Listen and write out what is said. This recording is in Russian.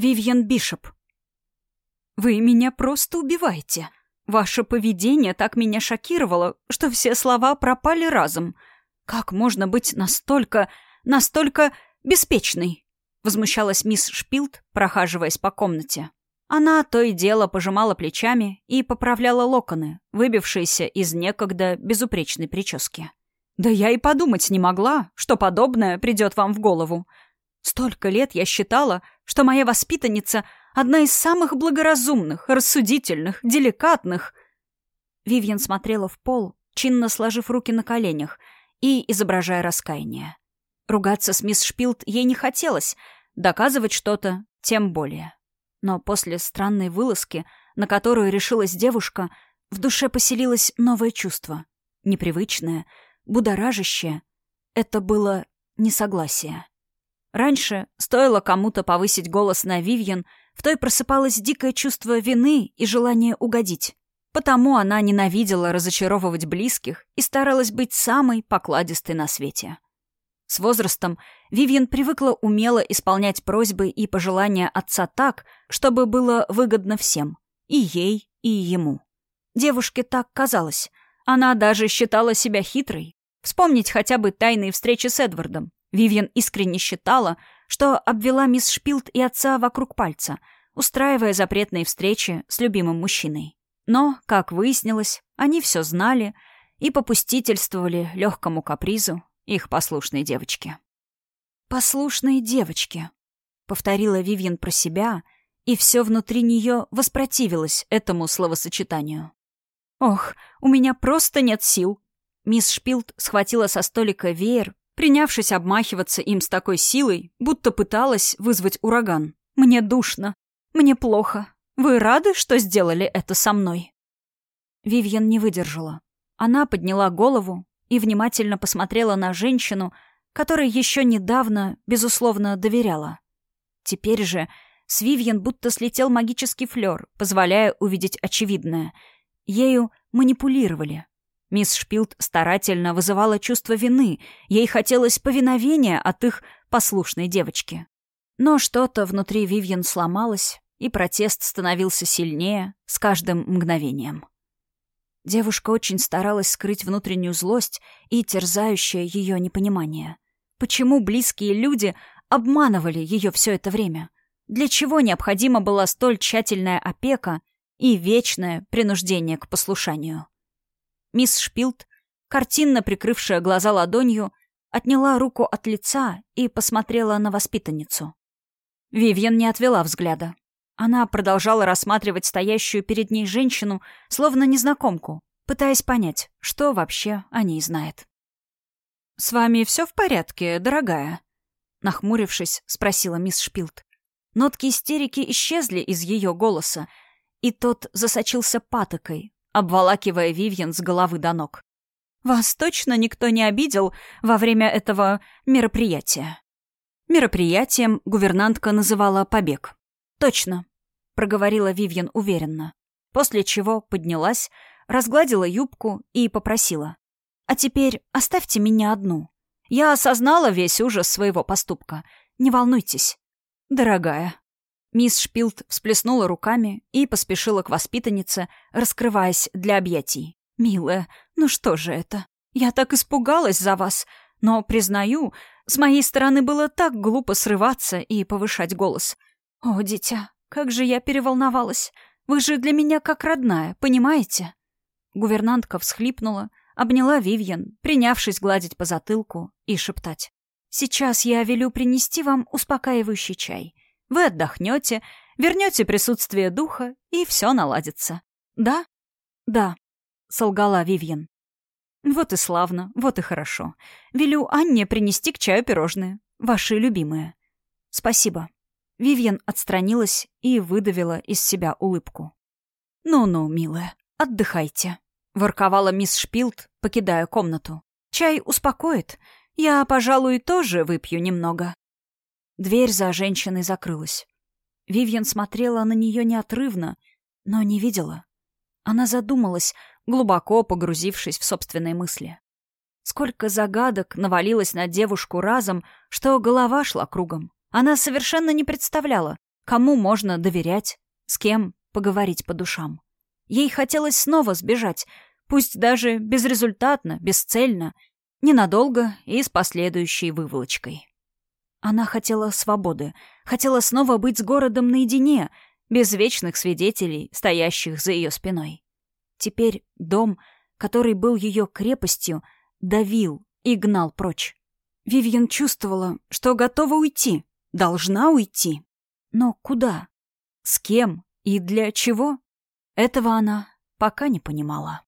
Вивьен Бишоп. «Вы меня просто убиваете. Ваше поведение так меня шокировало, что все слова пропали разом. Как можно быть настолько, настолько беспечной?» Возмущалась мисс Шпилд, прохаживаясь по комнате. Она то и дело пожимала плечами и поправляла локоны, выбившиеся из некогда безупречной прически. «Да я и подумать не могла, что подобное придет вам в голову. Столько лет я считала, что моя воспитанница — одна из самых благоразумных, рассудительных, деликатных». Вивьен смотрела в пол, чинно сложив руки на коленях и изображая раскаяние. Ругаться с мисс Шпилд ей не хотелось, доказывать что-то тем более. Но после странной вылазки, на которую решилась девушка, в душе поселилось новое чувство. Непривычное — будоражащее. Это было несогласие. Раньше, стоило кому-то повысить голос на Вивьен, в той просыпалось дикое чувство вины и желание угодить. Потому она ненавидела разочаровывать близких и старалась быть самой покладистой на свете. С возрастом Вивьен привыкла умело исполнять просьбы и пожелания отца так, чтобы было выгодно всем — и ей, и ему. Девушке так казалось. Она даже считала себя хитрой, Вспомнить хотя бы тайные встречи с Эдвардом. Вивьен искренне считала, что обвела мисс Шпилд и отца вокруг пальца, устраивая запретные встречи с любимым мужчиной. Но, как выяснилось, они все знали и попустительствовали легкому капризу их послушной девочки. «Послушные девочки», — повторила Вивьен про себя, и все внутри нее воспротивилось этому словосочетанию. «Ох, у меня просто нет сил», Мисс Шпилд схватила со столика веер, принявшись обмахиваться им с такой силой, будто пыталась вызвать ураган. «Мне душно. Мне плохо. Вы рады, что сделали это со мной?» Вивьен не выдержала. Она подняла голову и внимательно посмотрела на женщину, которой еще недавно, безусловно, доверяла. Теперь же с Вивьен будто слетел магический флер, позволяя увидеть очевидное. Ею манипулировали, Мисс Шпилд старательно вызывала чувство вины, ей хотелось повиновения от их послушной девочки. Но что-то внутри Вивьен сломалось, и протест становился сильнее с каждым мгновением. Девушка очень старалась скрыть внутреннюю злость и терзающее ее непонимание. Почему близкие люди обманывали ее все это время? Для чего необходима была столь тщательная опека и вечное принуждение к послушанию? Мисс Шпилд, картинно прикрывшая глаза ладонью, отняла руку от лица и посмотрела на воспитанницу. Вивьен не отвела взгляда. Она продолжала рассматривать стоящую перед ней женщину, словно незнакомку, пытаясь понять, что вообще о ней знает. «С вами все в порядке, дорогая?» Нахмурившись, спросила мисс Шпилд. Нотки истерики исчезли из ее голоса, и тот засочился патокой, обволакивая Вивьен с головы до ног. «Вас точно никто не обидел во время этого мероприятия?» Мероприятием гувернантка называла побег. «Точно», — проговорила Вивьен уверенно, после чего поднялась, разгладила юбку и попросила. «А теперь оставьте меня одну. Я осознала весь ужас своего поступка. Не волнуйтесь. Дорогая, Мисс Шпилд всплеснула руками и поспешила к воспитаннице, раскрываясь для объятий. «Милая, ну что же это? Я так испугалась за вас, но, признаю, с моей стороны было так глупо срываться и повышать голос. О, дитя, как же я переволновалась. Вы же для меня как родная, понимаете?» Гувернантка всхлипнула, обняла Вивьен, принявшись гладить по затылку и шептать. «Сейчас я велю принести вам успокаивающий чай. Вы отдохнете, вернете присутствие духа, и все наладится. Да? Да, солгала Вивьен. Вот и славно, вот и хорошо. Велю Анне принести к чаю пирожные. Ваши любимые. Спасибо. Вивьен отстранилась и выдавила из себя улыбку. «Ну-ну, милая, отдыхайте», — ворковала мисс Шпилд, покидая комнату. «Чай успокоит. Я, пожалуй, тоже выпью немного». Дверь за женщиной закрылась. Вивьен смотрела на нее неотрывно, но не видела. Она задумалась, глубоко погрузившись в собственные мысли. Сколько загадок навалилось на девушку разом, что голова шла кругом. Она совершенно не представляла, Кому можно доверять? С кем поговорить по душам? Ей хотелось снова сбежать, пусть даже безрезультатно, бесцельно, ненадолго и с последующей выволочкой. Она хотела свободы, хотела снова быть с городом наедине, без вечных свидетелей, стоящих за ее спиной. Теперь дом, который был ее крепостью, давил и гнал прочь. Вивьен чувствовала, что готова уйти, должна уйти. Но куда? С кем и для чего? Этого она пока не понимала.